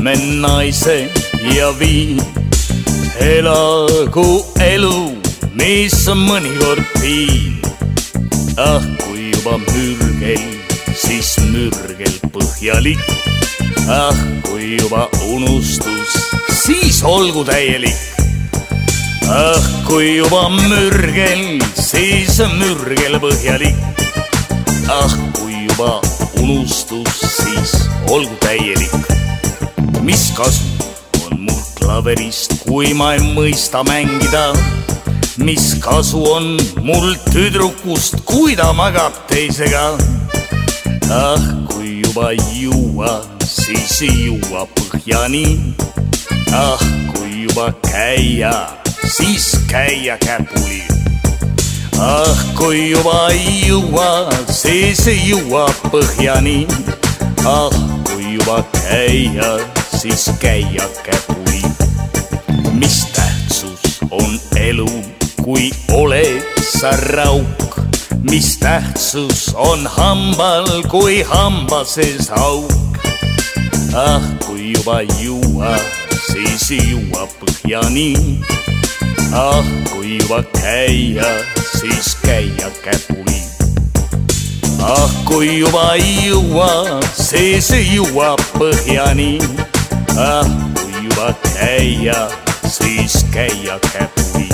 oleme naise ja viin. elagu elu, mis mõnikord piin. ah, kui juba mürgel, siis mürgel põhjalik. ah, kui juba unustus, siis olgu täielik. ah, kui juba mürgel, siis mürgel põhjalik. ah, kui juba unustus, siis olgu täielik. mis kasu on mul klaverist, kui ma ei mõista mängida? mis kasu on mul tüdrukust, kui ta magab teisega? ah, kui juba ei juua, siis ei juua põhjani. ah, kui juba käia, siis käia käpuli ah, kui juba ei jõua, siis ei jõua põhjani. ah, juba käia, siis käia käpuli. mis tähtsus on elu, kui oled sa rauk? mis tähtsus on hambal, kui hamba sees auk? ah, kui juba ei jõua, siis ei jõua põhjani ah, kui juba käia, siis käia käpuli. Ah, kui juba ei jõua, siis ei jõua põhjani. ah, kui juba käia, siis käia käpuli.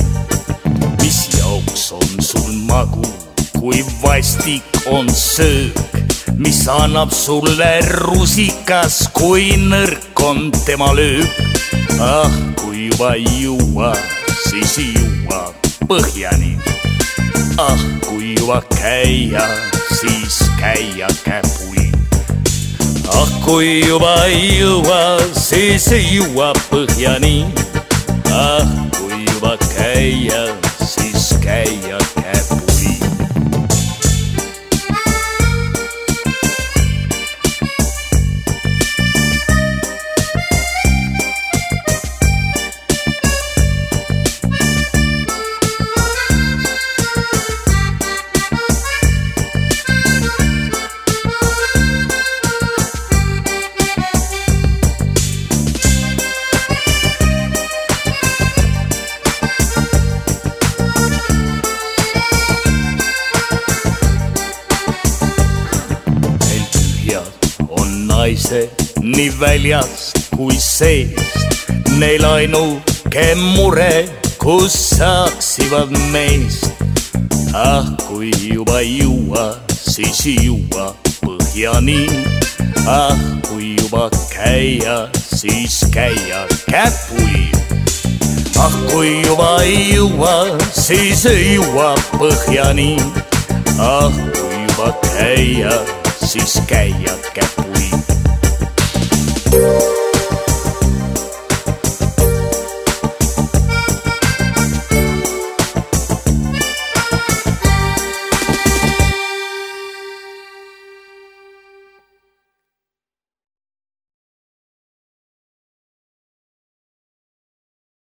mis jaoks on sul magu, kui vastik on söök? mis annab sulle rusikas, kui nõrk on tema löök? ah, kui juba ei jõua siis ei jõua põhjani. ah, kui juba käia, siis käia käpuli. ah, kui juba ei jõua, siis ei jõua põhjani. ah, naised nii väljast kui seest. Neil ainuke mure, kus saaksivad meest. ah, kui juba ei jõua, siis ei jõua põhjani. ah, kui juba käia, siis käia käpuli. ah, kui juba ei jõua, siis ei jõua põhjani. ah, kui juba käia, siis käia käpuli